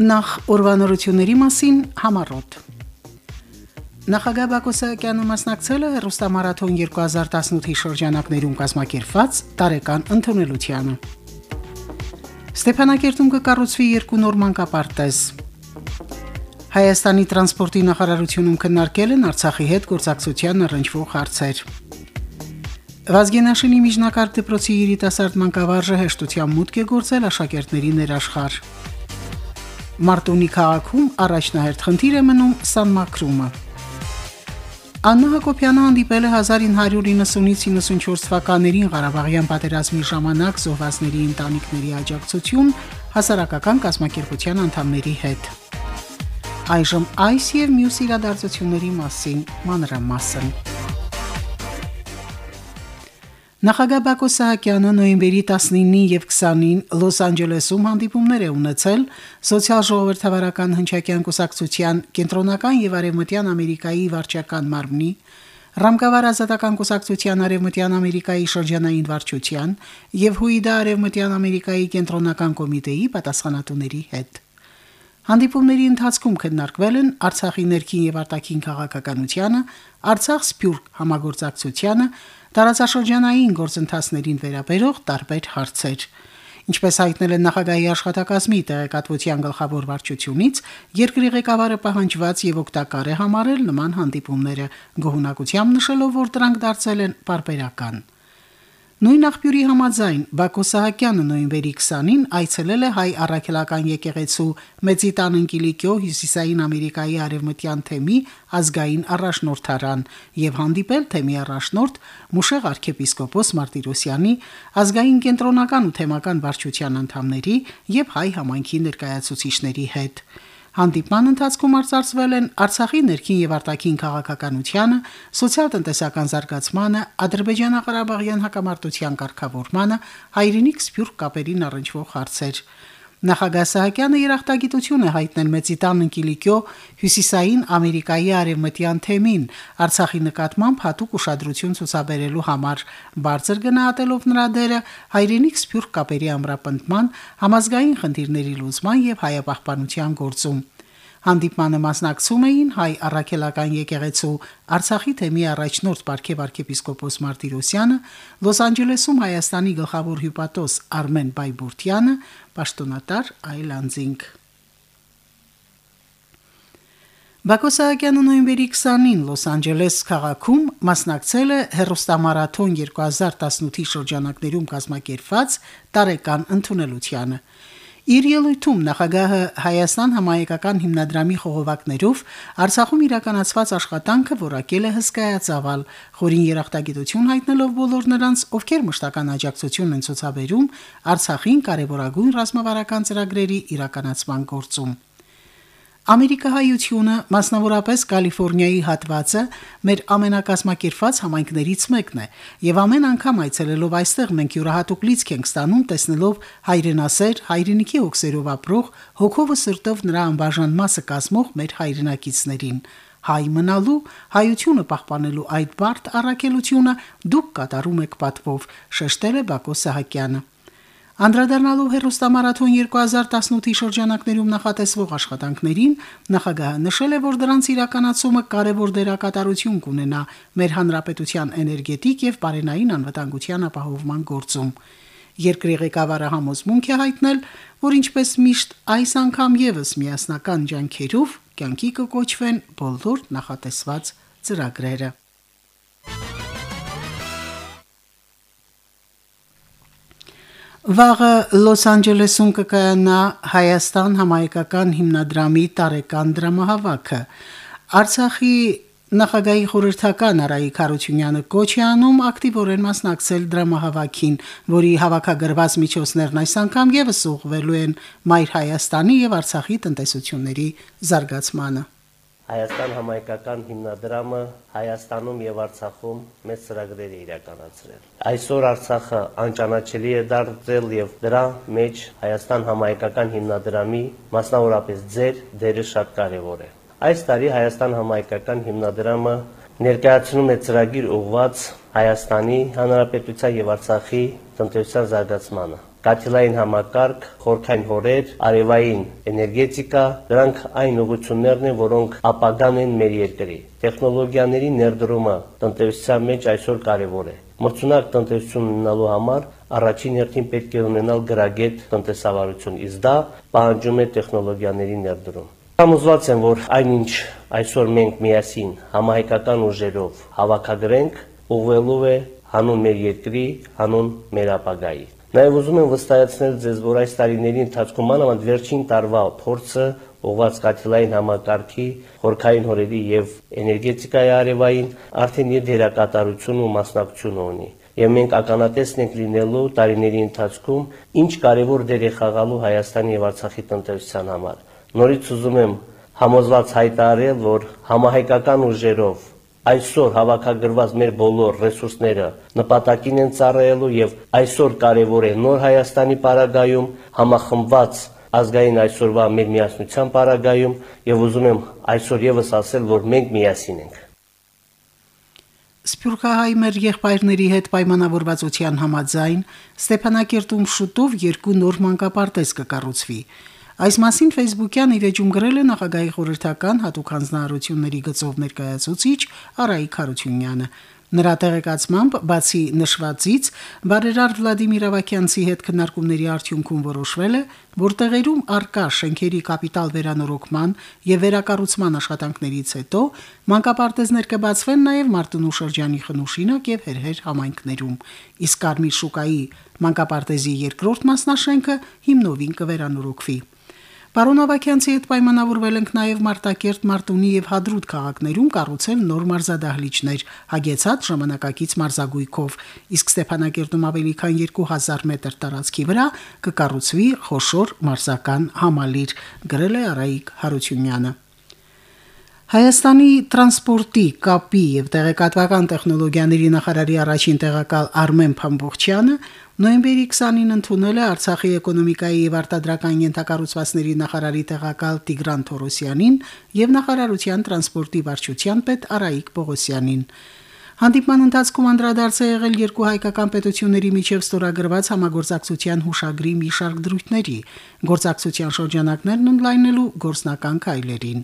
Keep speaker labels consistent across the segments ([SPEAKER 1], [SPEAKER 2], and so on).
[SPEAKER 1] Նախ ուրվանորությունների մասին համառոտ։ Նախագահ Բակո Սահակյանը մասնակցել է Ռուստամարաթոն 2018-ի շրջանակներում կազմակերպված տարեկան ընդունելությանը։ Ստեփանակերտում կկառուցվի երկու նոր մանկապարտեզ։ Հայաստանի տրանսպորտի նախարարությունում քննարկել են Արցախի հետ գործակցության առնչվող հարցեր։ Վազգենաշինի միջնակարգ դպրոցի երիտասարդ մանկավարժը հեշտությամբ մուտք է գործել աշակերտների ներաշխար։ Մարտունի քաղաքում առաջնահերթ խնդիր է մնում սանմակրումը։ Աննա Հակոբյանը հանդիպել է 1990-ից 94 թվականներին Ղարաբաղյան պատերազմի ժամանակ զոհվածների ընտանիքների աջակցություն հասարակական կազմակերպության անդամների հետ։ Այժմ այս եւ մյուս իրադարձությունների մասին մանրամասն։ Նախագահ Բակո Սահակյանը նոյեմբերի 19-ին եւ 20-ին Լոս Անջելեսում հանդիպումներ է ունեցել սոցիալ ժողովրդավարական հնչակյան կուսակցության կենտրոնական եւ արևմտյան Ամերիկայի վարչական մարմնի Ռամկավար ազատական կուսակցության Արևմտյան Ամերիկայի շրջանային վարչության եւ Հույդա Արևմտյան Ամերիկայի կենտրոնական կոմիտեի պատասխանատուների հետ։ Հանդիպումների ընթացքում քննարկվել են Արցախի ներքին եւ արտաքին քաղաքականությունը, Արցախ-Սփյուռք համագործակցությունը, տարածաշրջանային գործընթացներին վերաբերող տարբեր հարցեր։ Ինչպես հայտնել են նախագահի աշխատակազմի տեղեկատվության գլխավոր վարչությունից, երկրի ղեկավարը պահանջված եւ օգտակար է համարել նման հանդիպումները, գոհունակությամբ նշելով, որ դրանք դարձել են բարբերական։ Նույն աղբյուրի համաձայն Բակո Սահակյանը նոյեմբերի 20-ին այցելել է հայ առաքելական եկեղեցու Մեծիտան Ընկիլիկյո Հյուսիսային Ամերիկայի արևմտյան թեմի ազգային առաջնորդարան եւ հանդիպել թեմի առաջնորդ Մուշեղ arczepiskopos Մարտիրոսյանի ազգային կենտրոնական ու թեմական վարչության անդամների եւ հայ համայնքի ներկայացուցիչների հետ։ Հանդիպման ընթացքում արձարծվել են Արցախի ներքին եւ արտաքին քաղաքականությունը, սոցիալ-տնտեսական զարգացմանը, Ադրբեջանա-Ղարաբաղյան հակամարտության կարգավորմանը, հայրենիք սփյուռք կապերին առնչվող հարցեր։ Նախագահ Սահակյանը երախտագիտություն է հայտնել Մեծիտան Ընկիլիկյո Հյուսիսային Ամերիկայի արևմտյան թեմին Արցախի նկատմամբ հատուկ ուշադրություն ցուցաբերելու համար, բարձր գնահատելով նրա դերը հայրենիք սփյուռք կապերի ամրապնդման, համազգային խնդիրների լուծման եւ հայապահպանության գործում։ Հանդիպմանը մասնակցում էին հայ առաքելական եկեղեցու Արցախի թեմի առաջնորդ Պարքև arczepiskopos Մարտիրոսյանը, Լոս Անջելեսում Հայաստանի գլխավոր հյուպատոս Արմեն Բայբուրտյանը, պաշտոնատար Այլանդզինգ։ Բակո Սահակյանը նոյեմբերի 20-ին Լոս Անջելես քաղաքում մասնակցել է հերոստամարաթոն 2018-ի շրջանակներում կազմակերպված տարեկան ընդունելությանը։ Իր ելույթում նախագահը Հայաստան համահայկական հիմնադրամի խողովակներով Արցախում իրականացված աշխատանքը որակել է հսկայածավալ, խորին երախտագիտություն հայտնելով բոլոր նրանց, ովքեր մշտական աջակցություն են ցուցաբերում Արցախին կարևորագույն ռազմավարական ծրագրերի իրականացման գործում։ Ամերիկահայությունը, մասնավորապես Կալիֆոռնիայի հատվածը, մեր ամենակազմակերպված համայնքներից մեկն է, եւ ամեն անգամ այցելելով այստեղ մենք յուրահատուկ լիցք ենք ստանում տեսնելով հայրենասեր, հայրենիքի հոգսերով ապրող, հոգովը սրտով նրա անբաժան մասը կազմող մեր հայրենակիցներին հայ մնալու, հայությունը պահպանելու այդ բարդ առաքելությունը դուք կատարում եք պատվով, շեշտել է Բակո Սահակյանը։ Անդրադառնալով հերոստամարաթոն 2018-ի շրջանակներում նախատեսվող աշխատանքներին, նախագահը նշել է, որ դրանց իրականացումը կարևոր դերակատարություն կունենա մեր հանրապետության էներգետիկ եւ բարենային անվտանգության ապահովման գործում։ Երկրի ղեկավարը համոզմունք է հայտնել, որ ինչպես միշտ այս անգամ եւս միասնական ջանքերով կյանքի կկոչվեն բոլոր նախատեսված ծրագրերը։ Վաղը Լոս Անջելեսում կկայանա Հայաստան համայնքական հիմնադրամի տարեկան դրամահավաքը։ Արցախի նախագահի խորհրդական Արայիկ Խարությունյանը կոչ է անում ակտիվորեն մասնակցել դրամահավաքին, որի հավաքագրված միջոցներն այս անգամ եւս ուղղվելու են Մայր Հայաստանի եւ Արցախի տնտեսությունների զարգացմանը։
[SPEAKER 2] Հայաստան համայնքական հիմնադրամը Հայաստանում եւ Արցախում մեծ ծրագրեր է իրականացրել։ Այսօր Արցախը անճանաչելի է դարձել եւ դրա մեջ Հայաստան համայնքական հիմնադրամի, մասնավորապես ձեր դերը շատ կարեւոր է։ Այս տարի Հայաստան համայնքական հիմնադրամը ներկայացնում է ծրագիր ուղված Հայաստանի Հանրապետության եւ Արցախի տնտեսության զարգացմանը։ կաթիլային համակարգ, խորքային հորեր, արևային էներգետիկա, դրանք այն ուղղություններն են, որոնք ապագան են մեր երկրի։ Տեխնոլոգիաների ներդրումը տնտեսության մեջ այսօր կարևոր է։ Մրցունակ տնտեսություն ունենալու համար առաջին հերթին պետք է ունենալ գրագետ տնտեսավարություն, իսկ դա պահանջում է տեխնոլոգիաների ներդրում։ Համոզված եմ, որ այնինչ այսօր մենք միասին համահայկական ուժերով հավաքագրենք, ուղղվելու է հանուն մեր երկրի, հանուն մեր ապագայի։ Նաև ուզում եմ վստահեցնել ձեզ, որ այս տարիների ընթացքում մանավանդ վերջին տարվա փորձը ուղղված կաթիլային համակարգի, խորքային հորերի եւ էներգետիկայի արևային արդեն իր դերակատարություն ու մասնակցություն ունի։ Եվ մենք ականատեսն ենք լինելու տարիների ընթացքում ինչ կարևոր դեր է խաղալու Հայաստանի եւ Արցախի տնտեսության համար։ Նորից ուզում եմ համոզված հայտարարել, որ համահայկական ուժերով այսօր հավաքագրված մեր բոլոր ռեսուրսները նպատակին են ծառայելու եւ այսօր կարեւոր է նոր Հայաստանի պարագայում համախմբված ազգային այսօրվա մեր միասնության պարագայում եւ ուզում եմ այսօր եւս ասել, որ մենք միասին ենք։
[SPEAKER 1] Սփյուռքահայ մեր եղբայրների հետ պայմանավորվածության համաձայն Ստեփանակերտում շուտով երկու նոր մանկապարտեզ կկառուցվի։ Այս մասին Facebook-յան իր էջում գրել է նախագահի խորհրդական հատուկ հանձնարարությունների գծով ներկայացուցիչ Արայիկ Խարությունյանը։ Նրա տեղեկացմամբ, բացի նշվածից, բարերար Վլադիմիր Ավակյանցի հետ քննարկումների արդյունքում որոշվել է, որ տեղերում արկա շենքերի կապիտալ վերանորոգման եւ վերակառուցման աշխատանքներից հետո մանկապարտեզներ կբացվեն նաեւ Մարտունու շրջանի Խնուշինակ եւ Հերհեր համայնքներում։ Իսկ Կարմիր շուկայի մանկապարտեզի երկրորդ մասնաշենքը հիմնովին կվերանորոգվի։ Պարոն Ավակյանցի հետ պայմանավորվել ենք նաև Մարտակերտ, Մարտունի եւ Հադրուտ քաղաքներում կառուցել նոր մարզադահլիճներ, հագեցած ժամանակակից մարզագույքով, իսկ Ստեփանակերտում ավելի քան 2000 մետր տարածքի վրա կկառուցվի խոշոր մարզական համալիր, գրել է Արայիկ Հարությունյանը։ Հայաստանի տրանսպորտի, կապի եւ տեղեկատվական տեխնոլոգիաների նախարարի առաջին տեղակալ Արմեն Փամբողջյանը նոյեմբերի 20-ին ընդունել է Արցախի էկոնոմիկայի եւ արտադրական ենթակառուցվածքների նախարարի տեղակալ Տիգրան Թորոսյանին եւ նախարարության տրանսպորտի վարչության պետ Արայիկ Պողոսյանին։ Հանդիպման ընթացքում անդրադարձ է եղել երկու հայկական պետությունների միջև ստորագրված համագործակցության հուշագրի մի շարք դրույթների, գործակցության շրջանակներն ընդլայնելու գործնական քայլերին։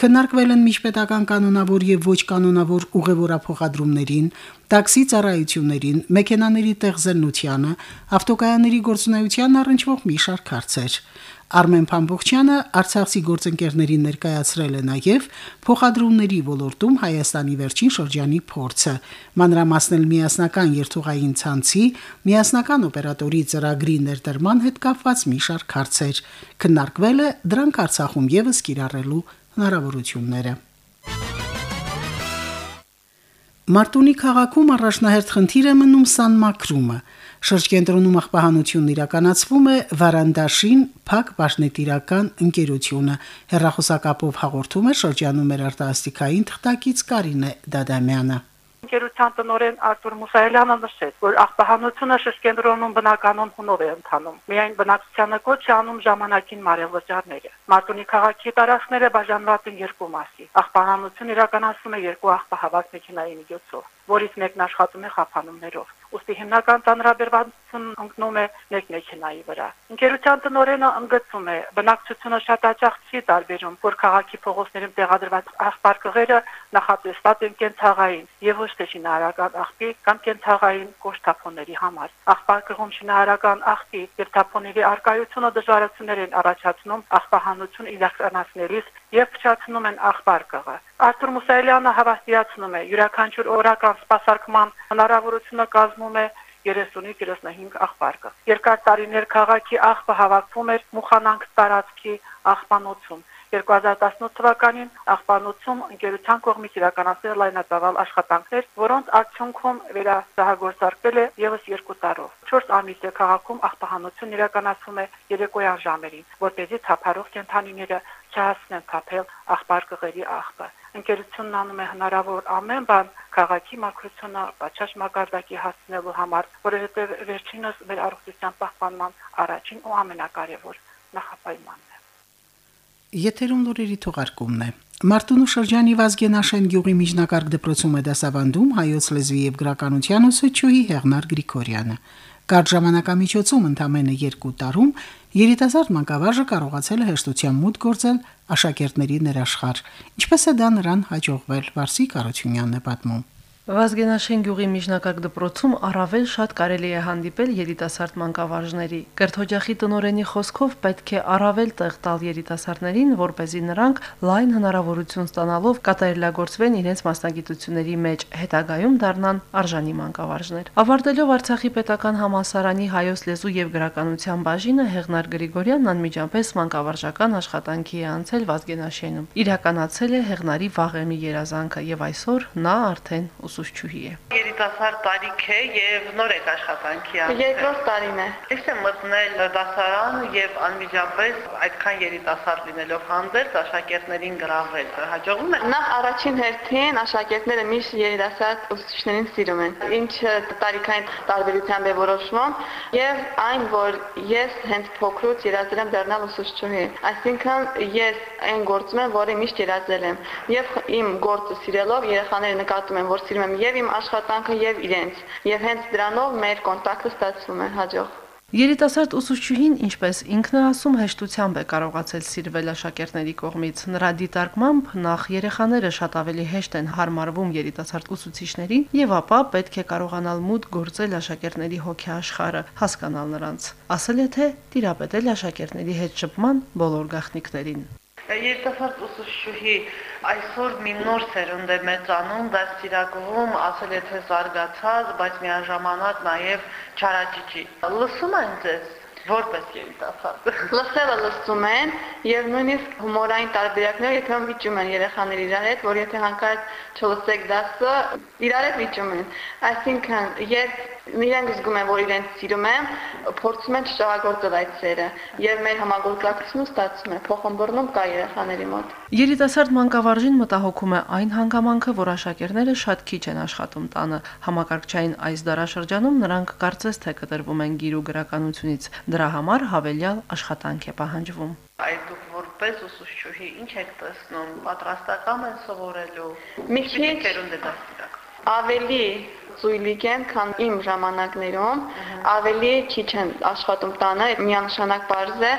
[SPEAKER 1] Քննարկվել են միջպետական կանոնավոր եւ ոչ կանոնավոր ուղևորափոխադրումներին, տաքսի ծառայություններին, մեքենաների տեղզենությանը, ավտոկայանների գործունեությանն առնչվող մի շարք հարցեր։ Արմեն Փամբողջյանը Արցախի գործընկերներին ներկայացրել է նաև փոխադրումների ոլորտում Հայաստանի վերջին շրջանի փորձը, մանրամասնել միասնական երթուղային ցանցի, միասնական օպերատորի ծրագրի ներդրման հետ կապված մի շարք հարցեր։ Քննարկվել է դրանք Արցախում եւս կիրառելու հնարավորությունները։ Մարտունի քաղաքում առաջնահերթ խնդիր է մնում սանմակրումը։ Շրջկենտրոնում աղբահանությունն իրականացվում է Վարանդաշին Փակ Պաշնետիրական ընկերությունը։ Հերրախոսակապով հաղորդում է շրջանում մեր արտասթիկային թղթակից Կարինե Դադամյանը
[SPEAKER 3] ընկերության տնօրեն Արտուր Մուսայելյանը նշեց, որ աղբահանությունը շրջկենտրոնում բնականon հունով է ընթանում։ Միայն բնակչությանը կոչ է անում ժամանակին մարևլճարները։ Մարտունի քաղաքի տարածքները բաժանված են երկու մասի։ Աղբահանություն իրականացվում է երկու աղբահավաք մեքենայի միջոցով, որից մեկն աշխատում է խափանումներով ուստի հիմնական ծանրաբերվածություն ընկնում է մեկ մեքենայի վրա։ Ընկերության տնօրենը ընդգծում է, բնակչությունը շատ աջախ չի տարբերում, որ քաղաքի փողոցներում տեղադրված աղբարկղերը նախատեսված են կենցաղային եւ ոչ թե շինարարական աղբի կամ կենցաղային կոշտափոնների համար։ Աղբարկղում շինարարական աղբի եւ թափոնների արկայությունը դժվարություններ են առաջացնում աղբահանություն իրականացնելիս եւ փչացնում են աղբարկղը։ Արտուր Մուսայելյանը հավաստիացնում է, յուրաքանչյուր օրական սպասարկման հնարավորությունը կազմում է 30-ից 35 աղբարկը։ Երկար տարիներ քաղաքի աղբը հավաքվում էր Մուխանանք տարածքի աղբանոցում։ 2018 թվականին աղբանոցում ընկերության կողմից իրականացվել լայնածավալ աշխատանքներ, որոնց արդյունքում վերահսահագործարկվել է եւս 2 տարով։ 4 ամիս է քաղաքում աղբահանություն իրականացվում է երեկոյան ժամերին, որպեսզի թափառող կենթանիները չհասնեն թափել աղբարկղերի աղբը։ Ընկերությունն անում է հնարավոր ամեն բան քաղաքի մակրությունը բաճաշ մակարդակի հասնելու համար, որովհետև վերջինս մեր առողջության պահպանման առաջին ու ամենակարևոր նախապայմանն է։
[SPEAKER 1] Եթերում լուրերի թողարկումն է։ Մարտունու շրջանի Վազգենաշեն գյուղի միջնակարգ դպրոցում է դասավանդում հայոց լեզվի եւ գրականության ուսուցչուհի Հեղնար Գրիգորյանը։ Կարճ ժամանակամիջոցում ընդամենը 2 տարում երիտասարդ մանկավարժը կարողացել է հեշտությամբ մուտք գործել աշակերտների ներաշխար։ Ինչպես է դա նրան հաջողվել, Վարսիկ Արությունյանն է պատմում։
[SPEAKER 4] Վազգենաշեն գյուղի միջնակարգ դպրոցում առավել շատ կարելի է հանդիպել երիտասարդ մանկավարժների։ Կրթօջախի տնորենի խոսքով պետք է առավել տեղ տալ երիտասարդներին, որ เป զի նրանք լայն հնարավորություն ստանալով կատարելագործվեն իրենց մասնագիտությունների մեջ, հետագայում դառնան արժանի մանկավարժներ։ Ավարտելով Արցախի պետական համալսարանի հայոց լեզու եւ գրականության բաժինը Հեղնար Գրիգորյանն անմիջապես մանկավարժական աշխատանքի է անցել Վազգենաշենում։ Իրականացել է Հեղնարի վաղեմի երազանքը եւ այսօր նա արդեն ուսուցչուհի է։
[SPEAKER 5] Երիտասարդ տարիք է եւ նոր եք աշխատանքի անում։
[SPEAKER 6] Երկրորդ տարին է։
[SPEAKER 5] Ես եմ մտնել դասարան եւ անմիջապես այդքան երիտասարդ լինելով հանդերձ աշակերտներին գրավել։ Հաջողվում է։
[SPEAKER 6] Նախ առաջին հերթին աշակերտները միշտ երիտասարդ ուսուցիչներին սիրում են։ Ինչը տարիքային տարբերությամբ է որոշվում եւ այն, որ ես հենց փոքրուց երազել եմ դառնալ ուսուցչուհի։ Այսինքն ես այն գործում եմ, որը միշտ երազել եմ։ Եվ իմ գործը սիրելով երեխաները նկատում են, որ սիրում եմ եւ իմ աշխատանքը եւ իրենց եւ հենց դրանով մեր կոնտակտը ստացվում է հաջող
[SPEAKER 4] Երիտասարդ ուսուցչուհին, ինչպես ինքն է ասում, հեշտությամբ է կարողացել սիրվել աշակերտների կողմից։ Նրա դիտարկմամբ նախ երեխաները շատ ավելի հեշտ են հարմարվում երիտասարդ ուսուցիչներին եւ ապա պետք է կարողանալ մուտք գործել աշակերտների հոգեաշխարը, հասկանալ նրանց։ Ասել է թե տիրապետել աշակերտների հետ շփման բոլոր գաղտնիքներին
[SPEAKER 5] երիտասարդ ուսուցչուհի այսօր մի նոր սերունդ է մեծանում, դաստիարակվում, ասել է թե զարգացած, բայց միաժամանակ նաև չարաճճի։ Լսում են ձեզ որպես երիտասարդ։
[SPEAKER 6] Լսելը լսում են եւ նույնիսկ հումորային տարբերակները երբեմն վիճում են երեխաներ իրար հետ, որ եթե հանկարծ չլսեք դասը, իրար հետ վիճում են։ Այսինքն, երբ իրենք զգում են, որ իրենց սիրում եմ, փորձում են շահագործել այդ սերը եւ մեր համագործակցությունը ստացվում է, փոխհմբռնում կա երեխաների մոտ։
[SPEAKER 4] Երիտասարդ մանկավարժին մտահոգում է այն հանգամանքը, որ աշակերտները շատ քիչ են աշխատում տանը։ Համակարգչային այս դարաշրջանում նրանք կարծես թե կտրվում են գիրու գրականությունից։ Դրա համար հավելյալ աշխատանք է պահանջվում
[SPEAKER 5] այդ դուք որպես ուսուցչուհի ինչ եք տեսնում պատրաստական են սովորելու
[SPEAKER 6] մի քիչ ավելի ծույլիկ են, քան իմ ժամանակներում, ավելի քիչ են աշխատում տանը, միանշանակ բարձ է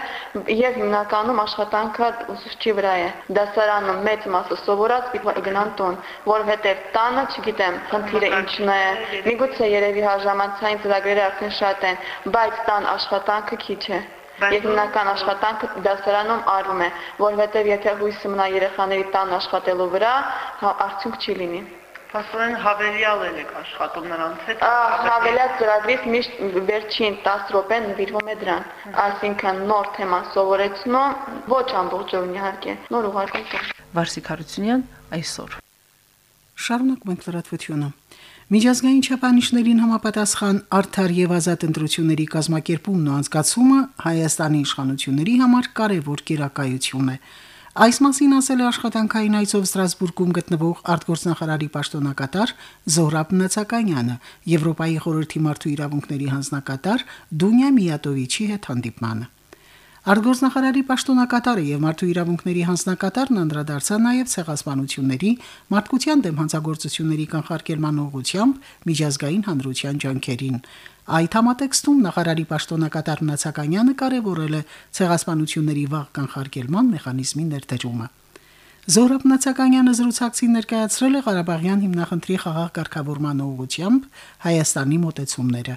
[SPEAKER 6] եւ հիմնականում աշխատանքը ուսուցչի վրա է։ Դասարանում մեծ մասը սովորած գնան տուն, որովհետեւ տանը, չգիտեմ, խնդիրը ինչն է։ Միգուցե երևի հաժամանցային ծրագրերը արդեն շատ են, բայց տան աշխատանքը քիչ է Եվ հիմնական աշխատանքը դասարանում արվում է, որովհետև եթե հույսը մնա երեխաների տան աշխատելու վրա, հա, արդյունք չի լինի։
[SPEAKER 5] Փաստորեն հավելյալ եք աշխատում նրանց հետ։
[SPEAKER 6] Հավելյալ ծրագրից միշտ վերջին 10 րոպեն նվիրվում է դրան։ Այսինքն նոր թեման սովորեցնում, ոչ ամբողջովին իհարկե, նոր ուղարկում։
[SPEAKER 4] Վարսիկ Հարությունյան այսօր։
[SPEAKER 1] Շարունակ մենք լրատվությունը։ Միջազգային չափանիշներին համապատասխան արդար եւ ազատ ընտրությունների կազմակերպումն ու անցկացումը Հայաստանի իշխանությունների համար կարևոր կերակայություն է։ Այս մասին ասել է աշխատանքային այցով Ստրասբուրգում գտնվող արտգործնախարարի պաշտոնակատար Զոհրաբ Նացականյանը Եվրոպայի խորհրդի մարդու իրավունքների հանձնակատար Դունյա Միատովիչի հետ հանդիպմանը։ Արտգործնախարարի պաշտոնակատարը եւ մարդու իրավունքների հանձնակատարն անդրադարձան նաեւ ցեղասպանությունների, մարդկության դեմ հանցագործությունների կանխարգելման ուղղությամբ միջազգային հանրության ջանքերին։ Այդ համատեքստում նախարարի պաշտոնակատար Նացականյանը կարևորել է ցեղասպանությունների վաղ կանխարգելման մեխանիզմի ներդրումը։ Զորապ Նացականյանը զրուցակցի ներկայացրել է Ղարաբաղյան հիմնախնդրի խաղաղ կարգավորման ուղղությամբ Հայաստանի մոտեցումները։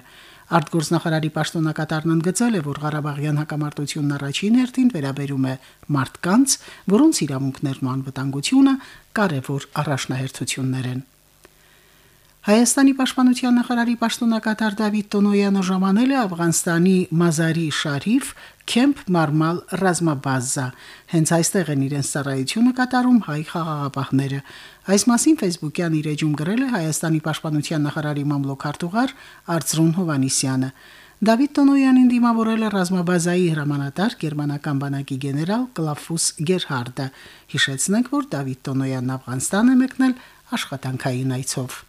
[SPEAKER 1] Արտգործնախարարի պաշտոնակատարն ընդգծել է, որ Ղարաբաղյան հակամարտությունն առաջին հերթին վերաբերում է մարդկանց, որոնց իրավունքներն ու անվտանգությունը կարևոր առաջնահերթություններ են։ Հայաստանի պաշտպանության նախարարի պաշտոնակատար Դավիթ Տոնոյանը ժամանել է Աֆղանստանի Մազարի Շարիֆ Քեմփ Մարմալ ռազմաբազա։ Հենց այստեղ են իրենց ծառայությունը կատարում հայ խաղաղապահները։ Այս մասին Facebook-յան իր էջում գրել է Հայաստանի պաշտպանության նախարարի մամլոքարտուղար Արծրուն Հովանիսյանը։ Դավիթ Տոնոյանին դիմավորել է ռազմաբազայի հրամանատար գերմանական բանակի գեներալ Կլաֆուս Գերհարդը։ Հիշեցնենք, որ Դավիթ Տոնոյանն Աֆղանստան է մեկնել աշխատանքային այցով։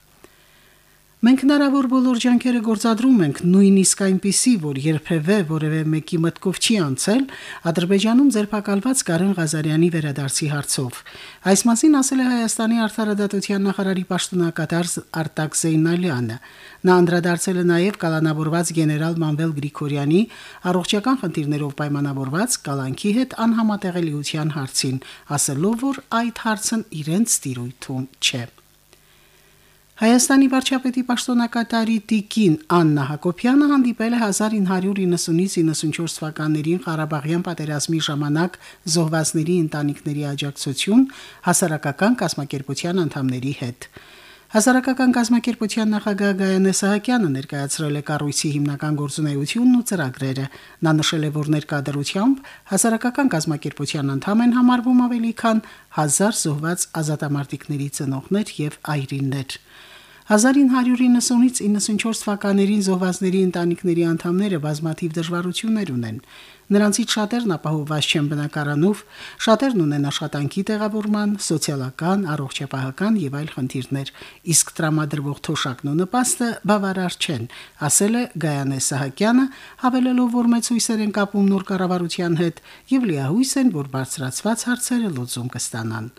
[SPEAKER 1] Մենք հնարավոր բոլոր ջանքերը գործադրում ենք, նույնիսկ այնպիսի, որ երբևէ որևէ մեկի մտքով չի անցել Ադրբեջանում ձերբակալված Կարեն Ղազարյանի վերադարձի հարցով։ Այս մասին ասել է Հայաստանի արտարադատության նախարարի պաշտոնակատար Արտակ Զեյնալյանը։ Նա անդրադարձել է նաև կալանավորված գեներալ Մանվել Գրիգորյանի առողջական խնդիրներով պայմանավորված կալանքի հետ անհամատեղելիության հարցին, ասելով, որ այդ հարցն իրենց տիրույթում չէ։ Հայաստանի վարչապետի պաշտոնակատարի Տիկին Աննա Հակոբյանը հանդիպել է 1990-ից 94 թվականներին Ղարաբաղյան պատերազմի ժամանակ զոհվածների ընտանիքների աջակցություն հասարակական կազմակերպության անդամների հետ։ Հասարակական կազմակերպության նախագահ Գայանե Սահակյանը ներկայացրել է կառույցի հիմնական գործունեությունն ու ծրագրերը։ Նա նշել է, որ ներկայդրությամբ հասարակական կազմակերպության անդամ են համարվում ավելի քան 1000 զոհված ազատամարտիկների ծնողներ եւ այրիններ։ 1990-ից 94 թվականներին զոհվածների ընտանիքների անդամները բազմաթիվ դժվարություններ ունեն։ Նրանցից շատերն ապահովված չեն բնակարանով, շատերն ունեն աշխատանքի տեղավորման, սոցիալական, առողջապահական եւ այլ խնդիրներ, իսկ տրամադրվող թոշակն ու նպաստը բավարար չեն, ասել է Գայանե Սահակյանը, հավելելով, որ մեծ հույսեր են կապում նոր կառավարության հետ եւ լիահույս են, որ բարձրացված հարցերը լուծում կստանան։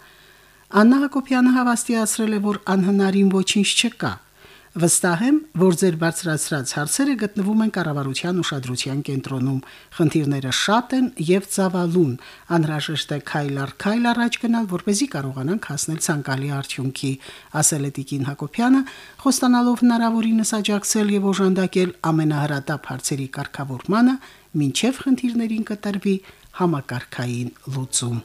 [SPEAKER 1] Աննա Հակոբյանը հավաստիացրել է, որ անհնարին ոչինչ չկա։ Վստահ եմ, որ ձեր բարձրացրած հարցերը գտնվում են կառավարության ուշադրության կենտրոնում։ Խնդիրները շատ են եւ ծավալուն։ Անհրաժեշտ է քայլ առ քայլ առաջ գնալ, որ เป զի կարողանանք հասնել ցանկալի արդյունքի, ասել է Տիկին Հակոբյանը, խոստանալով հնարավորինս աջակցել եւ օժանդակել ամենահրատապ հարցերի կարգավորմանը, ինչեւ խնդիրներին կտրվի համակարգային լուծում։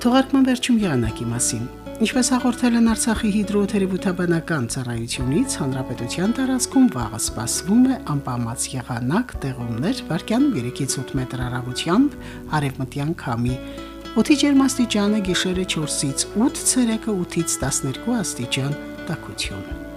[SPEAKER 1] Թողարկման վերջում եղանակի մասին։ Ինչպես հաղորդել են Արցախի հիդրոթերապևտաբանական ծառայությունից, հանրապետության տարածքում վաղը սպասվում է անպամած եղանակ, տեղումներ, վարկյանում 3-ից 8 մետր հեռագությամբ, արևմտյան քամի։ Օդի ջերմաստիճանը գիշերը 4-ից 8, ցերեկը 8-ից 12 աստիճան տաքություն։